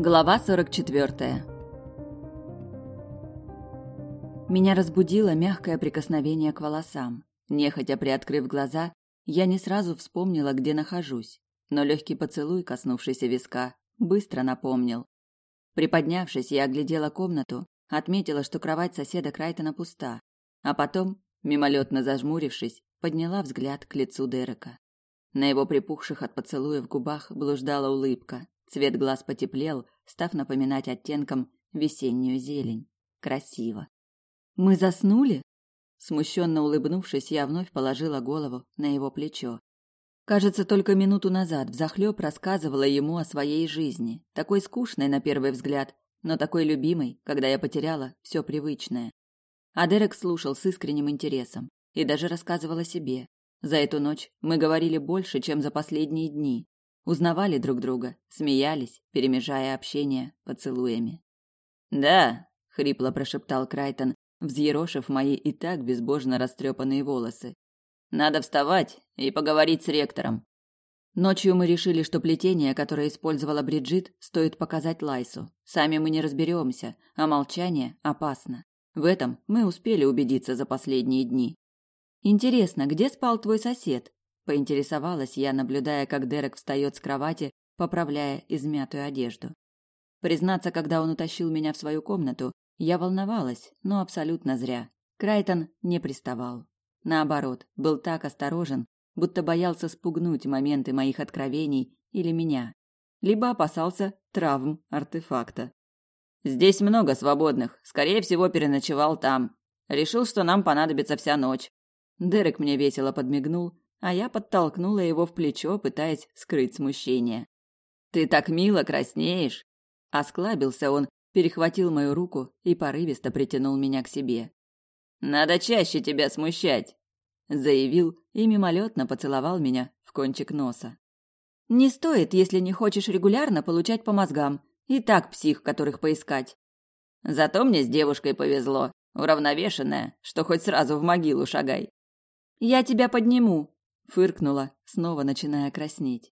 Глава 44. Меня разбудило мягкое прикосновение к волосам. Нехотя приоткрыв глаза, я не сразу вспомнила, где нахожусь, но легкий поцелуй, коснувшийся виска, быстро напомнил. Приподнявшись, я оглядела комнату, отметила, что кровать соседа Крайтона пуста, а потом, мимолетно зажмурившись, подняла взгляд к лицу Дерека. На его припухших от поцелуев губах блуждала улыбка, Цвет глаз потеплел, став напоминать оттенком весеннюю зелень. Красиво. Мы заснули? Смущенно улыбнувшись, я вновь положила голову на его плечо. Кажется, только минуту назад взахлёб рассказывала ему о своей жизни, такой скучной на первый взгляд, но такой любимой, когда я потеряла все привычное. А Дерек слушал с искренним интересом и даже рассказывал о себе. За эту ночь мы говорили больше, чем за последние дни, Узнавали друг друга, смеялись, перемежая общение поцелуями. «Да», — хрипло прошептал Крайтон, взъерошив мои и так безбожно растрепанные волосы. «Надо вставать и поговорить с ректором». Ночью мы решили, что плетение, которое использовала Бриджит, стоит показать Лайсу. Сами мы не разберемся, а молчание опасно. В этом мы успели убедиться за последние дни. Интересно, где спал твой сосед? Поинтересовалась я, наблюдая, как Дерек встает с кровати, поправляя измятую одежду. Признаться, когда он утащил меня в свою комнату, я волновалась, но абсолютно зря. Крайтон не приставал. Наоборот, был так осторожен, будто боялся спугнуть моменты моих откровений или меня, либо опасался травм артефакта. Здесь много свободных, скорее всего, переночевал там. Решил, что нам понадобится вся ночь. Дерек мне весело подмигнул, а я подтолкнула его в плечо, пытаясь скрыть смущение. «Ты так мило краснеешь!» Осклабился он, перехватил мою руку и порывисто притянул меня к себе. «Надо чаще тебя смущать!» Заявил и мимолетно поцеловал меня в кончик носа. «Не стоит, если не хочешь регулярно получать по мозгам. И так псих, которых поискать. Зато мне с девушкой повезло, уравновешенная, что хоть сразу в могилу шагай. Я тебя подниму, фыркнула, снова начиная краснеть.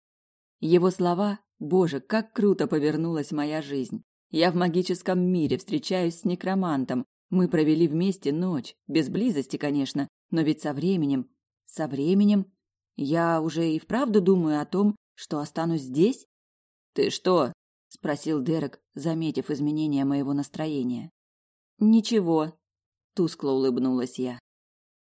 Его слова, боже, как круто повернулась моя жизнь. Я в магическом мире встречаюсь с некромантом. Мы провели вместе ночь, без близости, конечно, но ведь со временем, со временем я уже и вправду думаю о том, что останусь здесь. Ты что? спросил Дерек, заметив изменение моего настроения. Ничего, тускло улыбнулась я.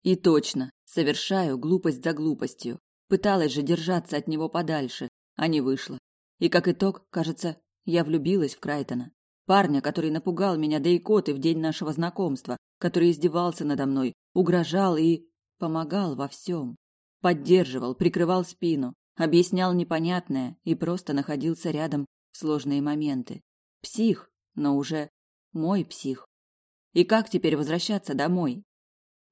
И точно, совершаю глупость за глупостью. Пыталась же держаться от него подальше, а не вышло. И как итог, кажется, я влюбилась в Крайтона. Парня, который напугал меня до икоты в день нашего знакомства, который издевался надо мной, угрожал и помогал во всем. Поддерживал, прикрывал спину, объяснял непонятное и просто находился рядом в сложные моменты. Псих, но уже мой псих. И как теперь возвращаться домой?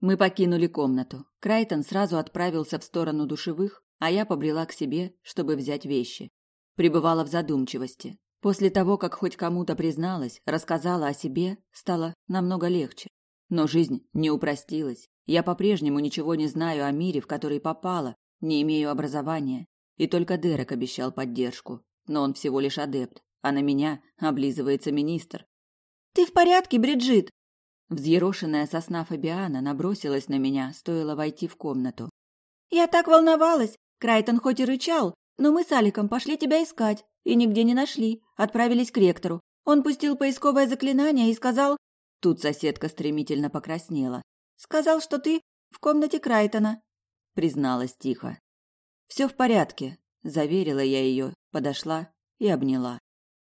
Мы покинули комнату. Крайтон сразу отправился в сторону душевых, а я побрела к себе, чтобы взять вещи. Пребывала в задумчивости. После того, как хоть кому-то призналась, рассказала о себе, стало намного легче. Но жизнь не упростилась. Я по-прежнему ничего не знаю о мире, в который попала, не имею образования. И только Дерек обещал поддержку. Но он всего лишь адепт, а на меня облизывается министр. «Ты в порядке, Бриджит?» Взъерошенная сосна Фабиана набросилась на меня, стоило войти в комнату. «Я так волновалась! Крайтон хоть и рычал, но мы с Аликом пошли тебя искать и нигде не нашли. Отправились к ректору. Он пустил поисковое заклинание и сказал...» Тут соседка стремительно покраснела. «Сказал, что ты в комнате Крайтона», — призналась тихо. «Все в порядке», — заверила я ее, подошла и обняла.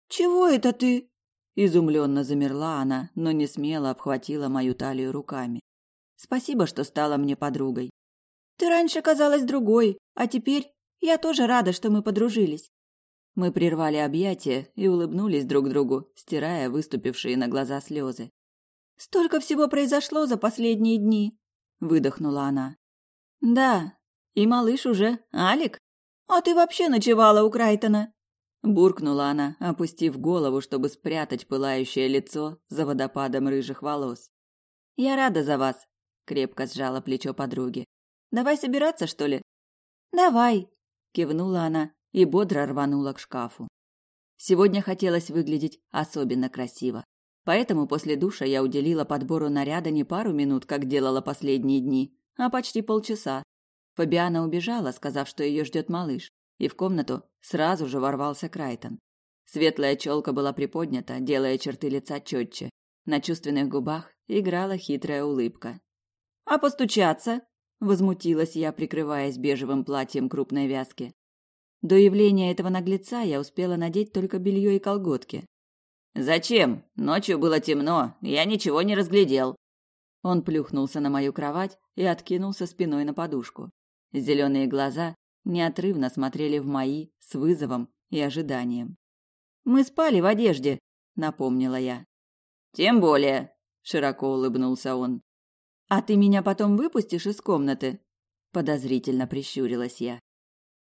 «Чего это ты?» Изумленно замерла она, но не смело обхватила мою талию руками. Спасибо, что стала мне подругой. Ты раньше казалась другой, а теперь я тоже рада, что мы подружились. Мы прервали объятия и улыбнулись друг другу, стирая выступившие на глаза слезы. Столько всего произошло за последние дни, выдохнула она. Да, и малыш уже Алик. А ты вообще ночевала у Крайтона? Буркнула она, опустив голову, чтобы спрятать пылающее лицо за водопадом рыжих волос. Я рада за вас, крепко сжала плечо подруги. Давай собираться, что ли? Давай, кивнула она и бодро рванула к шкафу. Сегодня хотелось выглядеть особенно красиво. Поэтому после душа я уделила подбору наряда не пару минут, как делала последние дни, а почти полчаса. Фабиана убежала, сказав, что ее ждет малыш, и в комнату сразу же ворвался Крайтон. Светлая челка была приподнята, делая черты лица четче. На чувственных губах играла хитрая улыбка. «А постучаться?» – возмутилась я, прикрываясь бежевым платьем крупной вязки. До явления этого наглеца я успела надеть только белье и колготки. «Зачем? Ночью было темно, я ничего не разглядел». Он плюхнулся на мою кровать и откинулся спиной на подушку. Зеленые глаза неотрывно смотрели в мои с вызовом и ожиданием. «Мы спали в одежде», — напомнила я. «Тем более», — широко улыбнулся он. «А ты меня потом выпустишь из комнаты?» Подозрительно прищурилась я.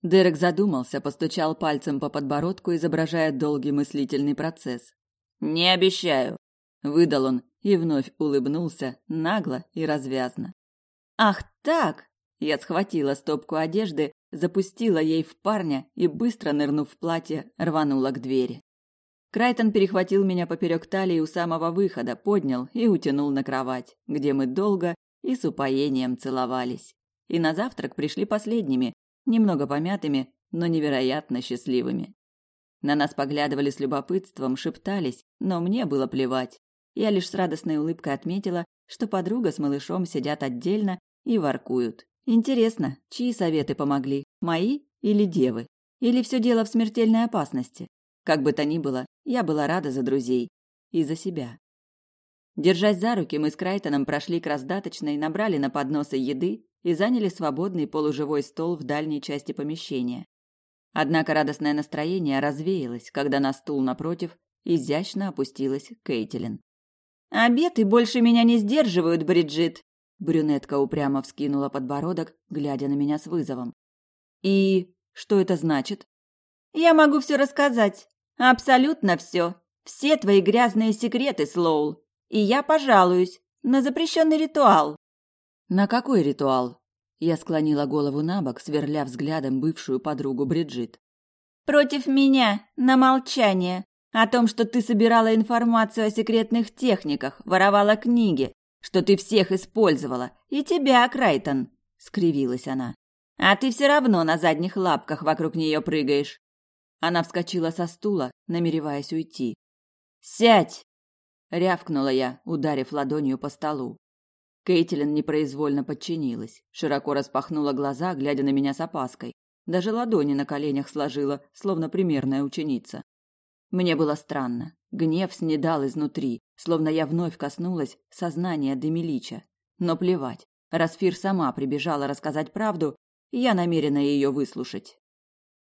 Дерек задумался, постучал пальцем по подбородку, изображая долгий мыслительный процесс. «Не обещаю», — выдал он и вновь улыбнулся, нагло и развязно. «Ах так!» Я схватила стопку одежды, запустила ей в парня и, быстро нырнув в платье, рванула к двери. Крайтон перехватил меня поперек талии у самого выхода, поднял и утянул на кровать, где мы долго и с упоением целовались. И на завтрак пришли последними, немного помятыми, но невероятно счастливыми. На нас поглядывали с любопытством, шептались, но мне было плевать. Я лишь с радостной улыбкой отметила, что подруга с малышом сидят отдельно и воркуют. Интересно, чьи советы помогли, мои или девы? Или все дело в смертельной опасности? Как бы то ни было, я была рада за друзей и за себя. Держась за руки, мы с Крайтоном прошли к раздаточной, набрали на подносы еды и заняли свободный полуживой стол в дальней части помещения. Однако радостное настроение развеялось, когда на стул напротив изящно опустилась Кейтилин. «Обеты больше меня не сдерживают, Бриджит!» Брюнетка упрямо вскинула подбородок, глядя на меня с вызовом. «И что это значит?» «Я могу все рассказать. Абсолютно все. Все твои грязные секреты, Слоул и я пожалуюсь на запрещенный ритуал. На какой ритуал? Я склонила голову на бок, сверля взглядом бывшую подругу Бриджит. Против меня, на молчание. О том, что ты собирала информацию о секретных техниках, воровала книги, что ты всех использовала, и тебя, Крайтон, скривилась она. А ты все равно на задних лапках вокруг нее прыгаешь. Она вскочила со стула, намереваясь уйти. Сядь, рявкнула я, ударив ладонью по столу. Кейтилин непроизвольно подчинилась, широко распахнула глаза, глядя на меня с опаской. Даже ладони на коленях сложила, словно примерная ученица. Мне было странно. Гнев снедал изнутри, словно я вновь коснулась сознания Демилича. Но плевать. Расфир сама прибежала рассказать правду, я намерена ее выслушать.